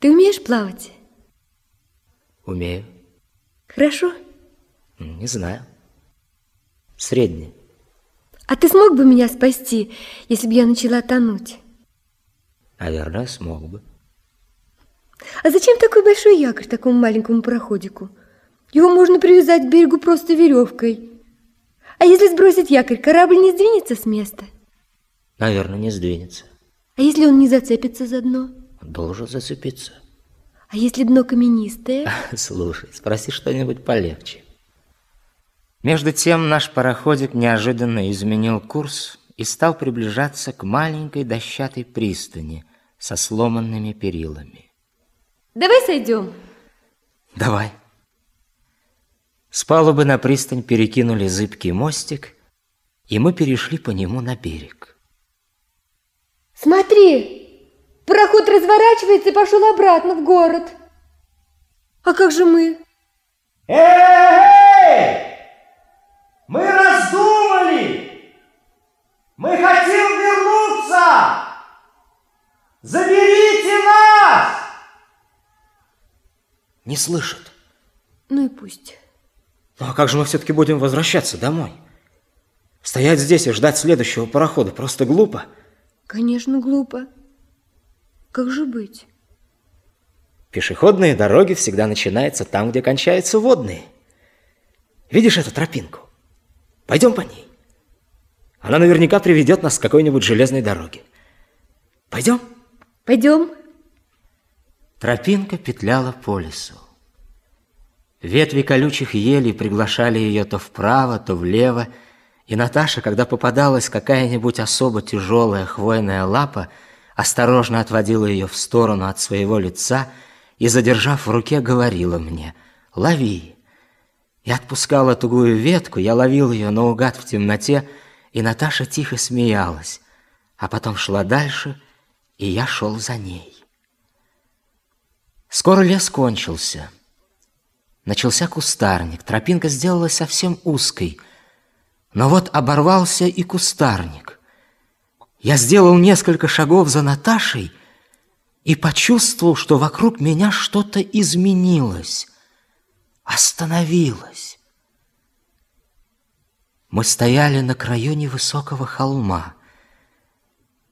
Ты умеешь плавать? Умею. Хорошо? Не знаю. Средне. А ты смог бы меня спасти, если бы я начала тонуть? Наверное, смог бы. А зачем такой большой якорь такому маленькому пароходику? Его можно привязать к берегу просто веревкой. А если сбросить якорь, корабль не сдвинется с места? Наверное, не сдвинется. А если он не зацепится за дно? должен зацепиться. А если дно каменистое? Слушай, спроси что-нибудь полегче. Между тем наш пароходик неожиданно изменил курс и стал приближаться к маленькой дощатой пристани со сломанными перилами. Давай сойдем. Давай. С палубы на пристань перекинули зыбкий мостик, и мы перешли по нему на берег. Смотри, Пароход разворачивается и пошел обратно в город. А как же мы? Эй! Мы раздумали! Мы хотим вернуться! Заберите нас! Не слышит. Ну и пусть. Ну а как же мы все-таки будем возвращаться домой? Стоять здесь и ждать следующего парохода просто глупо. Конечно, глупо. Как же быть? Пешеходные дороги всегда начинаются там, где кончаются водные. Видишь эту тропинку? Пойдем по ней. Она наверняка приведет нас к какой-нибудь железной дороге. Пойдем? Пойдем. Тропинка петляла по лесу. Ветви колючих елей приглашали ее то вправо, то влево, и Наташа, когда попадалась какая-нибудь особо тяжелая хвойная лапа, осторожно отводила ее в сторону от своего лица и, задержав в руке, говорила мне «Лови!». Я отпускала тугую ветку, я ловил ее наугад в темноте, и Наташа тихо смеялась, а потом шла дальше, и я шел за ней. Скоро лес кончился. Начался кустарник, тропинка сделалась совсем узкой, но вот оборвался и кустарник. Я сделал несколько шагов за Наташей и почувствовал, что вокруг меня что-то изменилось, остановилось. Мы стояли на краю невысокого холма.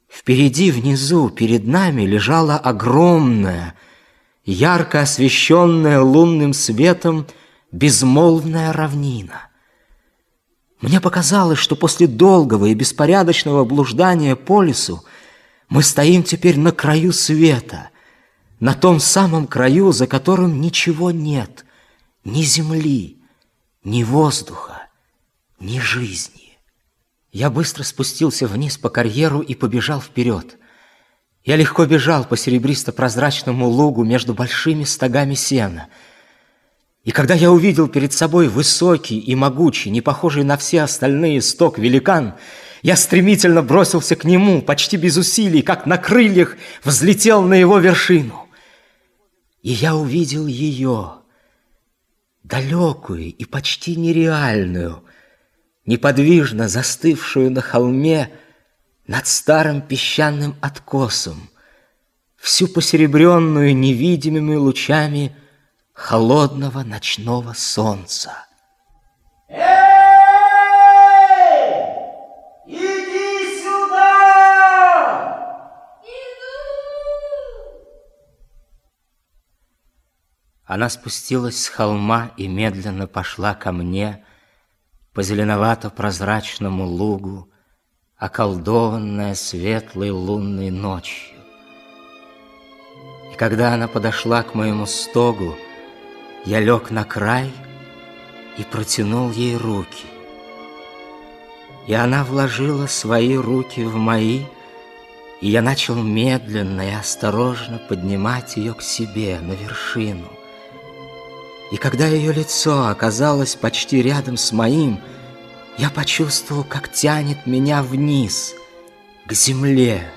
Впереди, внизу, перед нами лежала огромная, ярко освещенная лунным светом безмолвная равнина. Мне показалось, что после долгого и беспорядочного блуждания по лесу мы стоим теперь на краю света, на том самом краю, за которым ничего нет, ни земли, ни воздуха, ни жизни. Я быстро спустился вниз по карьеру и побежал вперед. Я легко бежал по серебристо-прозрачному лугу между большими стогами сена — и когда я увидел перед собой высокий и могучий, не похожий на все остальные сток великан, я стремительно бросился к нему, почти без усилий, как на крыльях взлетел на его вершину. И я увидел ее, далекую и почти нереальную, неподвижно застывшую на холме над старым песчаным откосом, всю посеребренную невидимыми лучами холодного ночного солнца. Эй! Иди сюда! Иду! Она спустилась с холма и медленно пошла ко мне по зеленовато-прозрачному лугу, околдованная светлой лунной ночью. И когда она подошла к моему стогу, я лег на край и протянул ей руки. И она вложила свои руки в мои, и я начал медленно и осторожно поднимать ее к себе на вершину. И когда ее лицо оказалось почти рядом с моим, я почувствовал, как тянет меня вниз, к земле.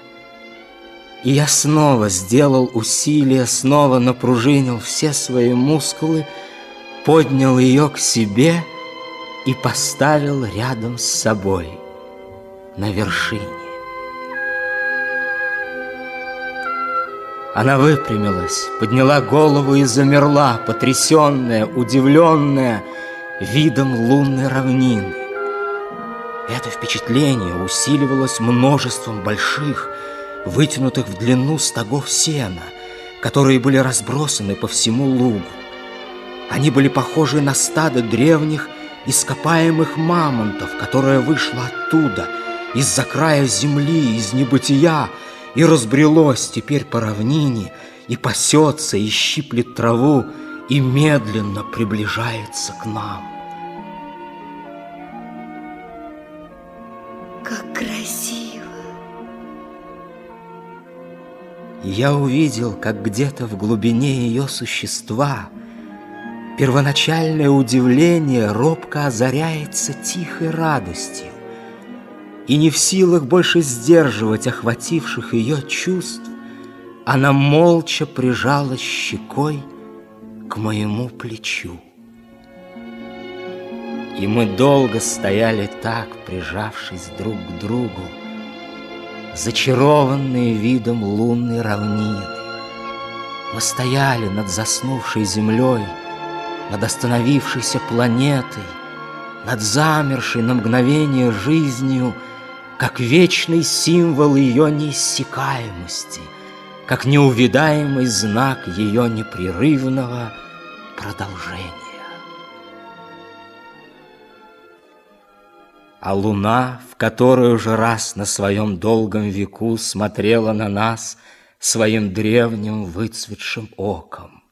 И я снова сделал усилие, снова напружинил все свои мускулы, поднял ее к себе и поставил рядом с собой на вершине. Она выпрямилась, подняла голову и замерла, потрясенная, удивленная видом лунной равнины. Это впечатление усиливалось множеством больших, вытянутых в длину стогов сена, которые были разбросаны по всему лугу. Они были похожи на стадо древних ископаемых мамонтов, которое вышло оттуда, из-за края земли, из небытия, и разбрелось теперь по равнине, и пасется, и щиплет траву, и медленно приближается к нам. я увидел, как где-то в глубине ее существа первоначальное удивление робко озаряется тихой радостью. И не в силах больше сдерживать охвативших ее чувств, она молча прижала щекой к моему плечу. И мы долго стояли так, прижавшись друг к другу, зачарованные видом лунной равнины. Мы стояли над заснувшей землей, над остановившейся планетой, над замершей на мгновение жизнью, как вечный символ ее неиссякаемости, как неувидаемый знак ее непрерывного продолжения. а луна, в которую уже раз на своем долгом веку смотрела на нас своим древним выцветшим оком.